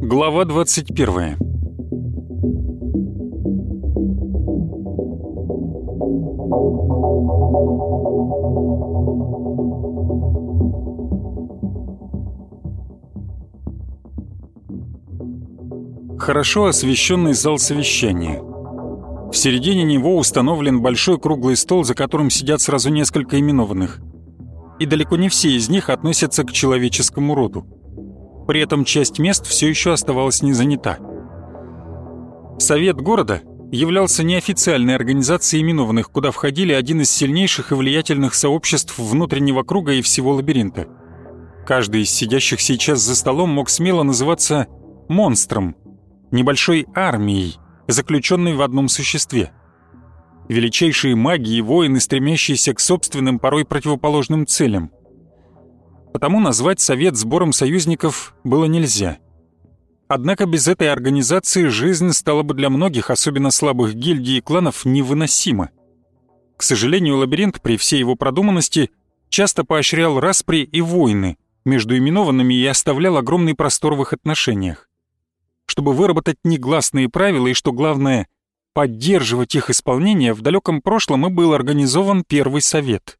Глава 21 Хорошо освещенный зал совещания. Середине него установлен большой круглый стол, за которым сидят сразу несколько именованных. И далеко не все из них относятся к человеческому роду. При этом часть мест все еще оставалась не занята. Совет города являлся неофициальной организацией именованных, куда входили один из сильнейших и влиятельных сообществ внутреннего круга и всего лабиринта. Каждый из сидящих сейчас за столом мог смело называться «монстром», небольшой армией, заключенной в одном существе. Величайшие маги и воины, стремящиеся к собственным, порой противоположным целям. Потому назвать совет сбором союзников было нельзя. Однако без этой организации жизнь стала бы для многих, особенно слабых гильдий и кланов, невыносима. К сожалению, лабиринт при всей его продуманности часто поощрял распри и войны между именованными и оставлял огромный простор в их отношениях чтобы выработать негласные правила и, что главное, поддерживать их исполнение, в далеком прошлом и был организован Первый Совет.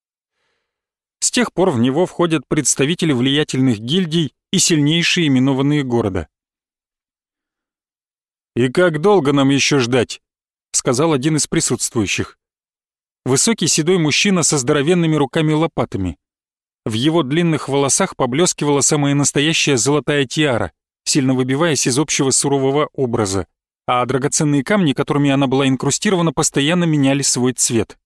С тех пор в него входят представители влиятельных гильдий и сильнейшие именованные города. «И как долго нам еще ждать?» — сказал один из присутствующих. Высокий седой мужчина со здоровенными руками-лопатами. В его длинных волосах поблескивала самая настоящая золотая тиара сильно выбиваясь из общего сурового образа, а драгоценные камни, которыми она была инкрустирована, постоянно меняли свой цвет.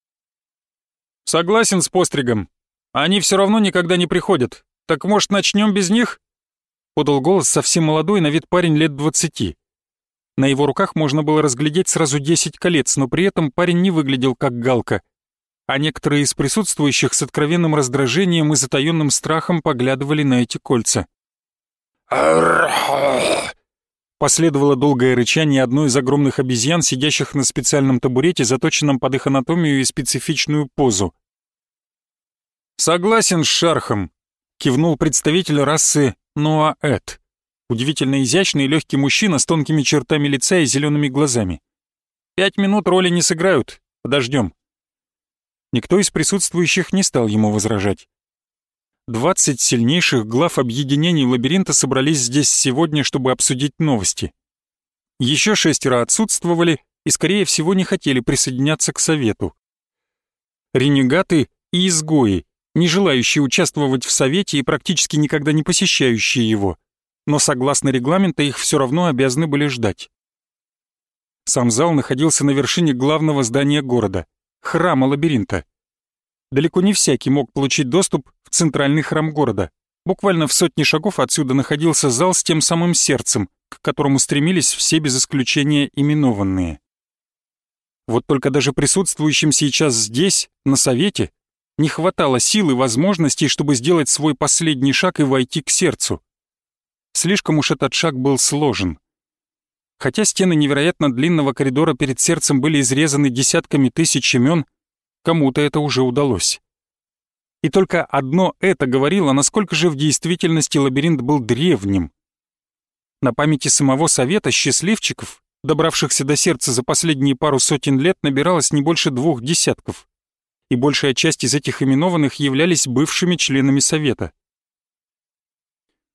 «Согласен с постригом. Они все равно никогда не приходят. Так, может, начнем без них?» Подал голос совсем молодой, на вид парень лет двадцати. На его руках можно было разглядеть сразу десять колец, но при этом парень не выглядел как галка, а некоторые из присутствующих с откровенным раздражением и затаённым страхом поглядывали на эти кольца. Последовало долгое рычание одной из огромных обезьян, сидящих на специальном табурете, заточенном под их анатомию и специфичную позу. «Согласен с Шархом», — кивнул представитель расы Ноаэт. Удивительно изящный и легкий мужчина с тонкими чертами лица и зелеными глазами. «Пять минут роли не сыграют. Подождем». Никто из присутствующих не стал ему возражать. 20 сильнейших глав объединений лабиринта собрались здесь сегодня, чтобы обсудить новости. Еще шестеро отсутствовали и, скорее всего, не хотели присоединяться к совету. Ренегаты и изгои, не желающие участвовать в совете и практически никогда не посещающие его, но согласно регламенту их все равно обязаны были ждать. Сам зал находился на вершине главного здания города, храма лабиринта. Далеко не всякий мог получить доступ в центральный храм города. Буквально в сотни шагов отсюда находился зал с тем самым сердцем, к которому стремились все без исключения именованные. Вот только даже присутствующим сейчас здесь, на совете, не хватало сил и возможностей, чтобы сделать свой последний шаг и войти к сердцу. Слишком уж этот шаг был сложен. Хотя стены невероятно длинного коридора перед сердцем были изрезаны десятками тысяч имен, Кому-то это уже удалось. И только одно это говорило, насколько же в действительности лабиринт был древним. На памяти самого Совета счастливчиков, добравшихся до сердца за последние пару сотен лет, набиралось не больше двух десятков. И большая часть из этих именованных являлись бывшими членами Совета.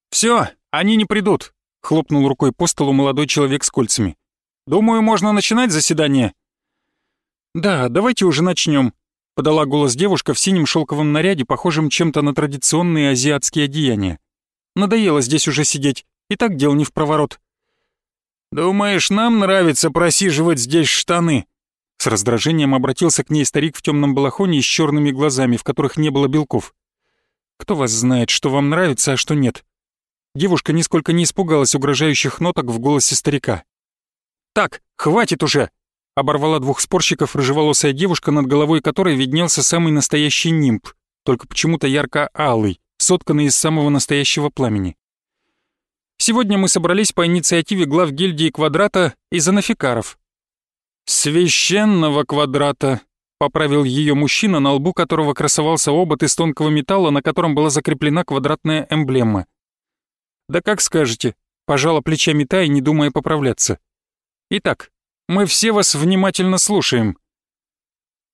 «Все, они не придут», — хлопнул рукой по столу молодой человек с кольцами. «Думаю, можно начинать заседание». «Да, давайте уже начнем», — подала голос девушка в синем шелковом наряде, похожем чем-то на традиционные азиатские одеяния. «Надоело здесь уже сидеть, и так дел не в проворот». «Думаешь, нам нравится просиживать здесь штаны?» С раздражением обратился к ней старик в темном балахоне и с черными глазами, в которых не было белков. «Кто вас знает, что вам нравится, а что нет?» Девушка нисколько не испугалась угрожающих ноток в голосе старика. «Так, хватит уже!» Оборвала двух спорщиков рыжеволосая девушка, над головой которой виднелся самый настоящий нимб, только почему-то ярко-алый, сотканный из самого настоящего пламени. Сегодня мы собрались по инициативе глав гильдии Квадрата и занафикаров. «Священного Квадрата», поправил ее мужчина, на лбу которого красовался обод из тонкого металла, на котором была закреплена квадратная эмблема. «Да как скажете», — пожала плечами Тай, не думая поправляться. «Итак, мы все вас внимательно слушаем».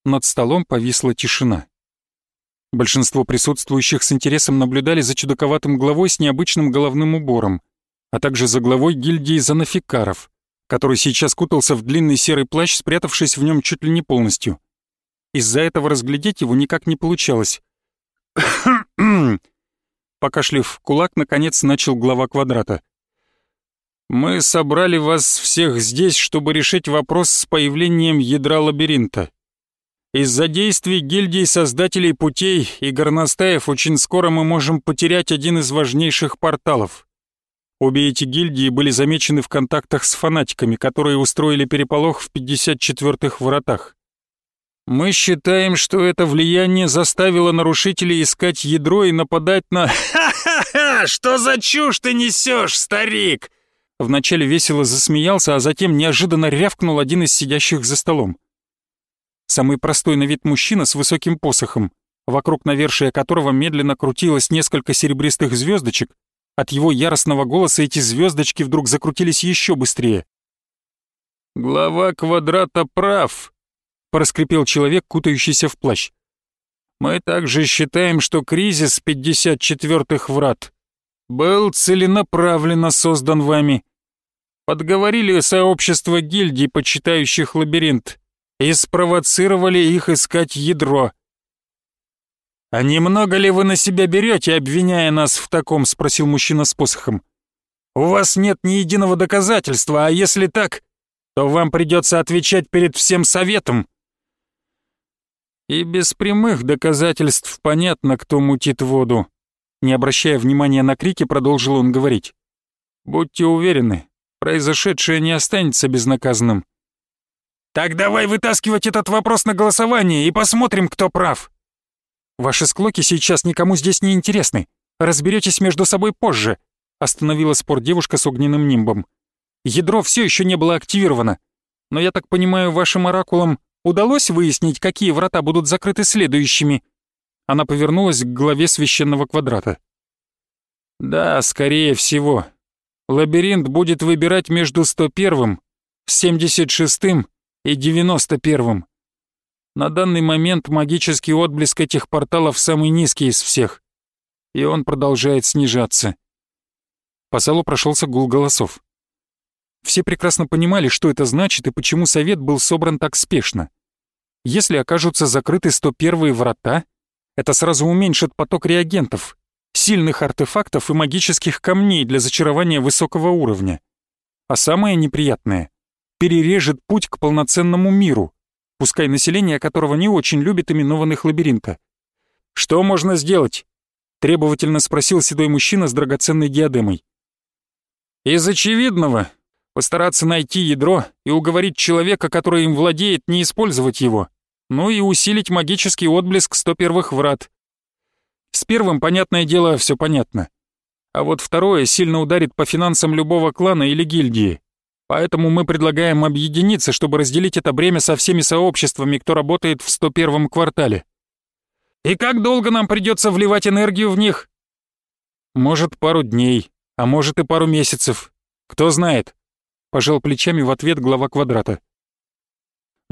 Над столом повисла тишина. Большинство присутствующих с интересом наблюдали за чудаковатым главой с необычным головным убором, а также за главой гильдии занафикаров, который сейчас кутался в длинный серый плащ, спрятавшись в нем чуть ли не полностью. Из-за этого разглядеть его никак не получалось. Покашлив кулак, наконец начал глава квадрата. «Мы собрали вас всех здесь, чтобы решить вопрос с появлением ядра лабиринта. Из-за действий гильдии создателей путей и горностаев очень скоро мы можем потерять один из важнейших порталов. Обе эти гильдии были замечены в контактах с фанатиками, которые устроили переполох в 54-х вратах. Мы считаем, что это влияние заставило нарушителей искать ядро и нападать на... «Ха-ха-ха! Что за чушь ты несешь, старик?» Вначале весело засмеялся, а затем неожиданно рявкнул один из сидящих за столом. Самый простой на вид мужчина с высоким посохом, вокруг навершия которого медленно крутилось несколько серебристых звездочек, от его яростного голоса эти звездочки вдруг закрутились еще быстрее. «Глава квадрата прав», проскрипел человек, кутающийся в плащ. «Мы также считаем, что кризис 54-х врат был целенаправленно создан вами. Подговорили сообщество гильдий, почитающих лабиринт, и спровоцировали их искать ядро. «А немного ли вы на себя берете, обвиняя нас в таком?» — спросил мужчина с посохом. «У вас нет ни единого доказательства, а если так, то вам придется отвечать перед всем советом». И без прямых доказательств понятно, кто мутит воду. Не обращая внимания на крики, продолжил он говорить. Будьте уверены, произошедшее не останется безнаказанным. Так давай вытаскивать этот вопрос на голосование и посмотрим, кто прав. Ваши склоки сейчас никому здесь не интересны. Разберетесь между собой позже. Остановила спор девушка с огненным нимбом. Ядро все еще не было активировано. Но я так понимаю, вашим оракулам Удалось выяснить, какие врата будут закрыты следующими?» Она повернулась к главе священного квадрата. «Да, скорее всего. Лабиринт будет выбирать между 101-м, 76-м и 91-м. На данный момент магический отблеск этих порталов самый низкий из всех, и он продолжает снижаться». По залу прошелся гул голосов. Все прекрасно понимали, что это значит и почему совет был собран так спешно. Если окажутся закрыты 101-е врата, это сразу уменьшит поток реагентов, сильных артефактов и магических камней для зачарования высокого уровня. А самое неприятное — перережет путь к полноценному миру, пускай население которого не очень любит именованных лабиринта. «Что можно сделать?» — требовательно спросил седой мужчина с драгоценной диадемой. «Из очевидного постараться найти ядро и уговорить человека, который им владеет, не использовать его, ну и усилить магический отблеск 101-х врат. С первым, понятное дело, все понятно. А вот второе сильно ударит по финансам любого клана или гильдии. Поэтому мы предлагаем объединиться, чтобы разделить это бремя со всеми сообществами, кто работает в 101-м квартале. И как долго нам придется вливать энергию в них? Может, пару дней, а может и пару месяцев. Кто знает пожал плечами в ответ глава квадрата.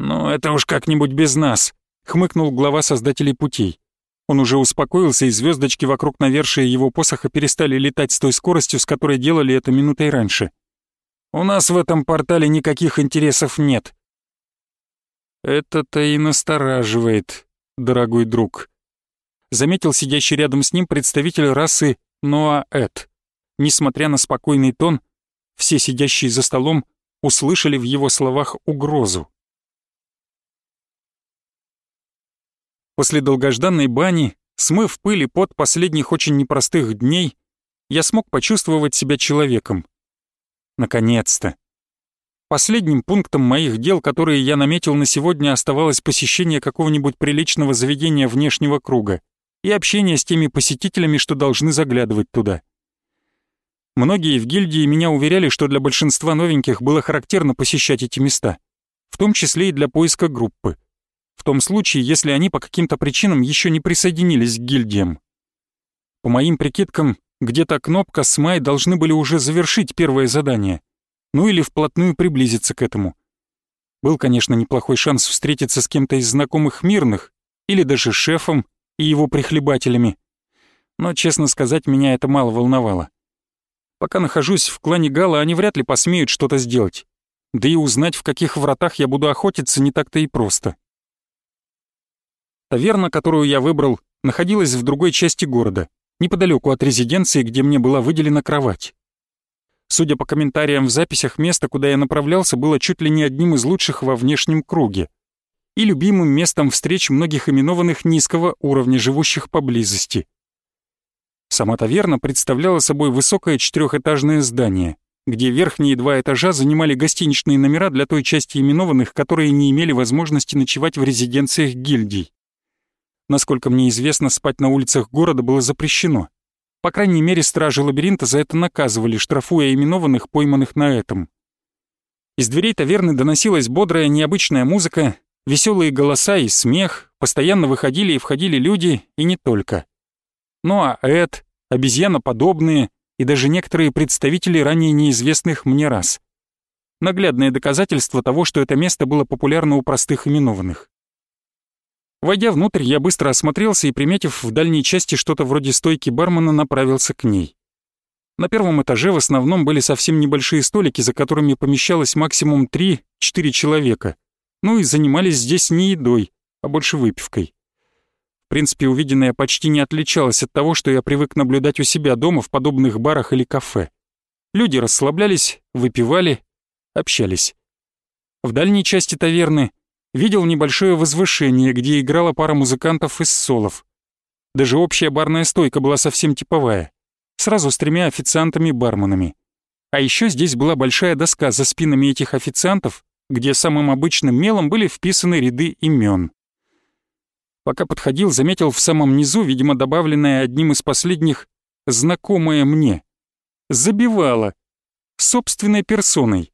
«Ну, это уж как-нибудь без нас», — хмыкнул глава создателей путей. Он уже успокоился, и звездочки вокруг навершия его посоха перестали летать с той скоростью, с которой делали это минутой раньше. «У нас в этом портале никаких интересов нет». «Это-то и настораживает, дорогой друг», — заметил сидящий рядом с ним представитель расы Ноаэт. Несмотря на спокойный тон, все сидящие за столом услышали в его словах угрозу. После долгожданной бани, смыв пыль и пот последних очень непростых дней, я смог почувствовать себя человеком. Наконец-то. Последним пунктом моих дел, которые я наметил на сегодня, оставалось посещение какого-нибудь приличного заведения внешнего круга и общение с теми посетителями, что должны заглядывать туда. Многие в гильдии меня уверяли, что для большинства новеньких было характерно посещать эти места, в том числе и для поиска группы. В том случае, если они по каким-то причинам еще не присоединились к гильдиям. По моим прикидкам, где-то Кнопка с Май должны были уже завершить первое задание, ну или вплотную приблизиться к этому. Был, конечно, неплохой шанс встретиться с кем-то из знакомых мирных, или даже шефом и его прихлебателями. Но, честно сказать, меня это мало волновало. Пока нахожусь в клане Гала, они вряд ли посмеют что-то сделать. Да и узнать, в каких вратах я буду охотиться, не так-то и просто. Таверна, которую я выбрал, находилась в другой части города, неподалеку от резиденции, где мне была выделена кровать. Судя по комментариям в записях, место, куда я направлялся, было чуть ли не одним из лучших во внешнем круге и любимым местом встреч многих именованных низкого уровня, живущих поблизости. Сама таверна представляла собой высокое четырехэтажное здание, где верхние два этажа занимали гостиничные номера для той части именованных, которые не имели возможности ночевать в резиденциях гильдий. Насколько мне известно, спать на улицах города было запрещено. По крайней мере, стражи лабиринта за это наказывали, штрафуя именованных, пойманных на этом. Из дверей таверны доносилась бодрая, необычная музыка, веселые голоса и смех, постоянно выходили и входили люди, и не только. Ну а Эд, обезьяноподобные и даже некоторые представители ранее неизвестных мне рас. Наглядное доказательство того, что это место было популярно у простых именованных. Войдя внутрь, я быстро осмотрелся и, приметив в дальней части что-то вроде стойки бармена, направился к ней. На первом этаже в основном были совсем небольшие столики, за которыми помещалось максимум 3-4 человека. Ну и занимались здесь не едой, а больше выпивкой. В принципе, увиденное почти не отличалось от того, что я привык наблюдать у себя дома в подобных барах или кафе. Люди расслаблялись, выпивали, общались. В дальней части таверны видел небольшое возвышение, где играла пара музыкантов из солов. Даже общая барная стойка была совсем типовая, сразу с тремя официантами-барменами. А еще здесь была большая доска за спинами этих официантов, где самым обычным мелом были вписаны ряды имен. Пока подходил, заметил в самом низу, видимо, добавленное одним из последних, знакомое мне. Забивало. Собственной персоной.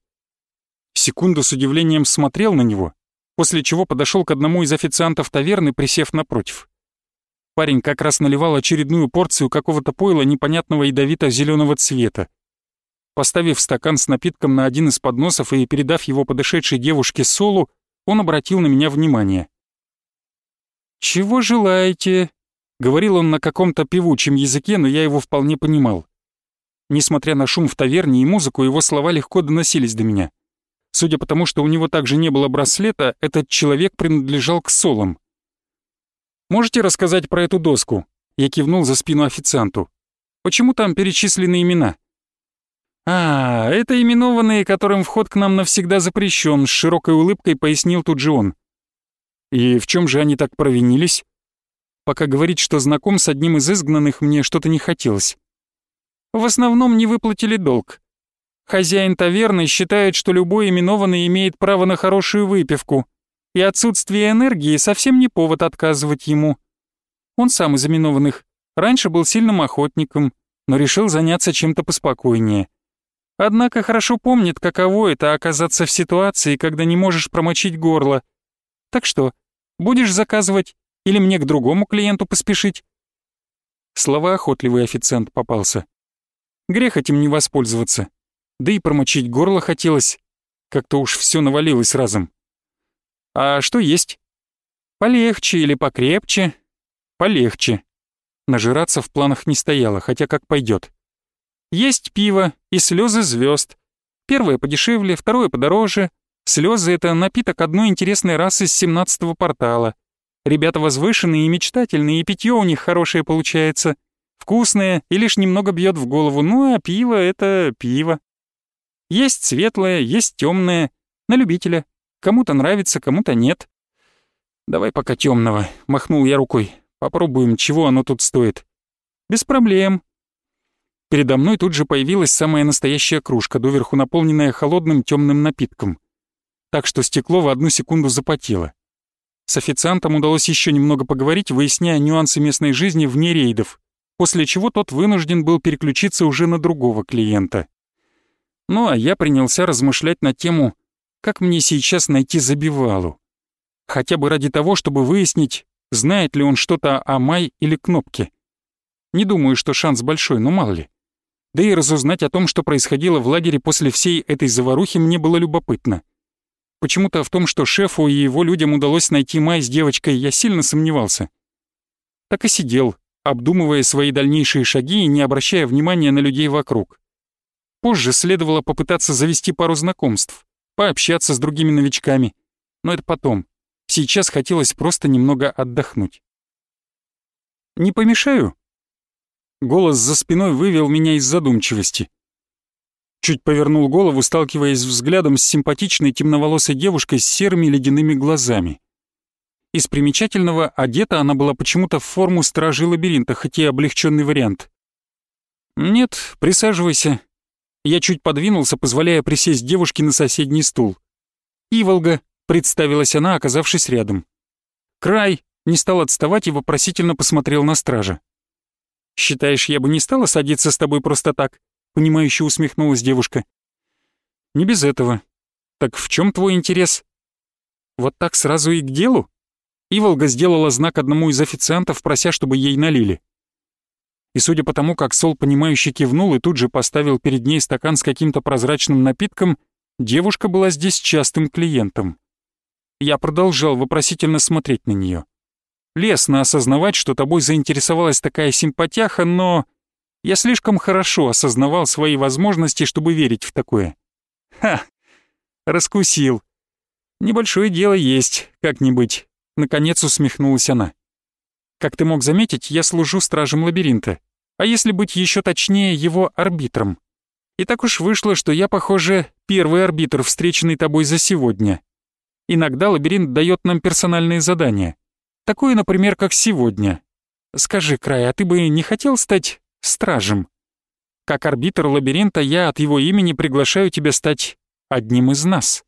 Секунду с удивлением смотрел на него, после чего подошел к одному из официантов таверны, присев напротив. Парень как раз наливал очередную порцию какого-то пойла непонятного ядовито-зеленого цвета. Поставив стакан с напитком на один из подносов и передав его подошедшей девушке Солу, он обратил на меня внимание. «Чего желаете?» — говорил он на каком-то певучем языке, но я его вполне понимал. Несмотря на шум в таверне и музыку, его слова легко доносились до меня. Судя по тому, что у него также не было браслета, этот человек принадлежал к солам. «Можете рассказать про эту доску?» Я кивнул за спину официанту. «Почему там перечислены имена?» «А, это именованные, которым вход к нам навсегда запрещен», с широкой улыбкой пояснил тут же он. «И в чем же они так провинились?» Пока говорить, что знаком с одним из изгнанных, мне что-то не хотелось. «В основном не выплатили долг. Хозяин таверны считает, что любой именованный имеет право на хорошую выпивку, и отсутствие энергии совсем не повод отказывать ему. Он сам из именованных. Раньше был сильным охотником, но решил заняться чем-то поспокойнее. Однако хорошо помнит, каково это оказаться в ситуации, когда не можешь промочить горло. Так что, будешь заказывать или мне к другому клиенту поспешить? Слова охотливый официант попался. Грех этим не воспользоваться да и промочить горло хотелось. Как-то уж все навалилось разом. А что есть? Полегче или покрепче? Полегче. Нажираться в планах не стояло, хотя как пойдет. Есть пиво и слезы звезд. Первое подешевле, второе подороже. Слезы это напиток одной интересной расы с 17-го портала. Ребята возвышенные и мечтательные, и питье у них хорошее получается. Вкусное и лишь немного бьет в голову, ну а пиво — это пиво. Есть светлое, есть темное, на любителя. Кому-то нравится, кому-то нет. Давай пока темного, махнул я рукой. Попробуем, чего оно тут стоит. Без проблем. Передо мной тут же появилась самая настоящая кружка, доверху наполненная холодным темным напитком. Так что стекло в одну секунду запотело. С официантом удалось еще немного поговорить, выясняя нюансы местной жизни вне рейдов, после чего тот вынужден был переключиться уже на другого клиента. Ну а я принялся размышлять на тему, как мне сейчас найти забивалу. Хотя бы ради того, чтобы выяснить, знает ли он что-то о Май или Кнопке. Не думаю, что шанс большой, но мало ли. Да и разузнать о том, что происходило в лагере после всей этой заварухи, мне было любопытно. Почему-то в том, что шефу и его людям удалось найти Май с девочкой, я сильно сомневался. Так и сидел, обдумывая свои дальнейшие шаги и не обращая внимания на людей вокруг. Позже следовало попытаться завести пару знакомств, пообщаться с другими новичками. Но это потом. Сейчас хотелось просто немного отдохнуть. «Не помешаю?» Голос за спиной вывел меня из задумчивости. Чуть повернул голову, сталкиваясь взглядом с симпатичной темноволосой девушкой с серыми ледяными глазами. Из примечательного одета она была почему-то в форму стражи лабиринта, хоть и облегченный вариант. «Нет, присаживайся». Я чуть подвинулся, позволяя присесть девушке на соседний стул. «Иволга», — представилась она, оказавшись рядом. «Край», — не стал отставать и вопросительно посмотрел на стража. «Считаешь, я бы не стала садиться с тобой просто так?» — понимающе усмехнулась девушка. «Не без этого. Так в чем твой интерес?» «Вот так сразу и к делу?» Иволга сделала знак одному из официантов, прося, чтобы ей налили. И судя по тому, как Сол понимающе кивнул и тут же поставил перед ней стакан с каким-то прозрачным напитком, девушка была здесь частым клиентом. Я продолжал вопросительно смотреть на нее. Лестно осознавать, что тобой заинтересовалась такая симпатяха, но... Я слишком хорошо осознавал свои возможности, чтобы верить в такое. Ха! Раскусил. Небольшое дело есть, как-нибудь. Наконец усмехнулась она. Как ты мог заметить, я служу стражем лабиринта. А если быть еще точнее, его арбитром. И так уж вышло, что я, похоже, первый арбитр, встреченный тобой за сегодня. Иногда лабиринт дает нам персональные задания. Такое, например, как сегодня. Скажи, Край, а ты бы не хотел стать стражем? Как арбитр лабиринта я от его имени приглашаю тебя стать одним из нас.